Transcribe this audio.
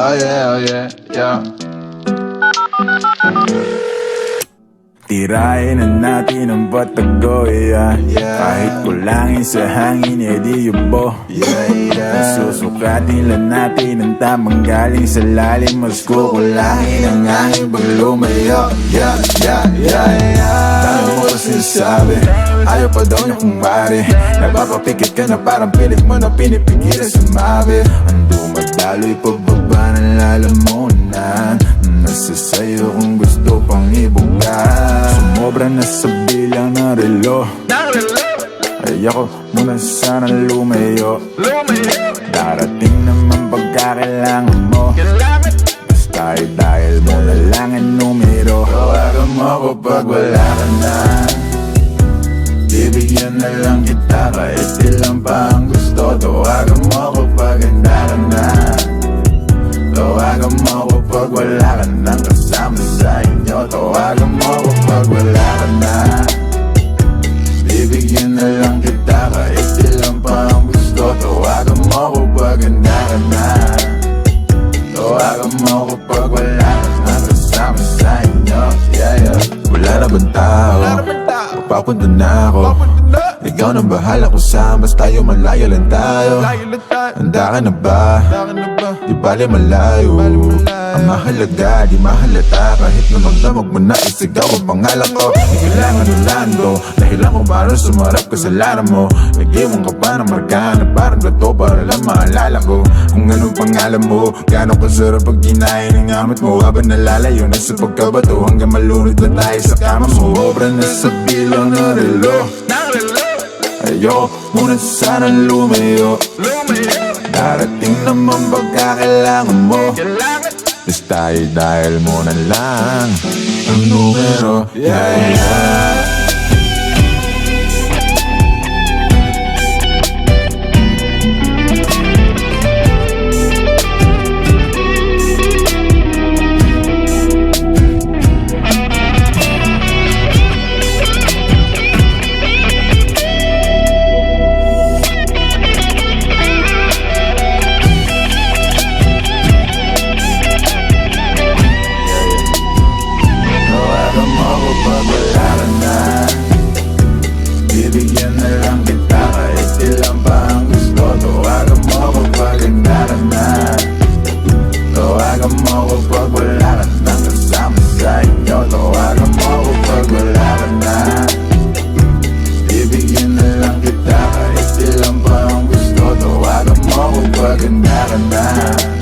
Oh yeah, oh yeah, yeah. Tirahin na natin ang batagoya Yeah. Kahit kulangin sa hangin, edi yubo. Yeah, yeah. Susukatin lang natin ang tamang galing sa lalim Mas kukulangin ang hangin pag lumayo. Yeah, yeah, yeah, yeah. Dami mo pa sinasabi. Ayaw pa daw niya kung mari Napapapikit ka na parang pilit mo na pinipigilan sumabi. Ang dumadaloy pababa ng lalamunan Nasa sayo kung gusto pang ibuga Sumobra na sa bilang ng relo. Ayoko muna sana lumayo. Darating naman pagkakailangan mo. Basta ay dahil mo na lang ang numero. Tawagan mo ako pag wala ka na. Bibigyan na lang kita kahit ilang pa ang gusto. Tawagan mo ako Tawagan mo ako pag wala ka na Bibigyan na lang kita kahit ilang pa ang gusto Tawagan mo ako pag handa ka na Tawagan mo ako pag wala ka nang kasama sa inyo Yeah, yeah Wala na bang tao? Papapunta na ako Ikaw na bahala kung saan Basta tayo. Malayo lang tayo. Handa ka na ba? Di bali malayo. Ang mahalaga, di mahalata. Kahit na magdamag mo na isigaw ang pangalan ko. Di kailangan ng lando. Dahilan kung paano sumarap kasalanan mo. Nag-iwan ka pa ng marka na parang gato Para lang maalala ko? Kung anong pangalan mo Gano'ng kasarap pag kinain ng gamit mo? Habang nalalayo na sa pagkabato Hanggang malunod na tayo sa kama mo. Obra na sa bilang ng relo Ayoko muna sana lumayo. Darating naman pagkakailangan mo. Basta ay dahil mo na lang. Ang numero Yeah, yeah na. Tawagan mo ako pag wala ka nang kasama sa inyo Tawagan mo ako pag wala ka na. Bibigyan na lang kita kahit ilang pa ang gusto. Tawagan mo ako pag handa ka na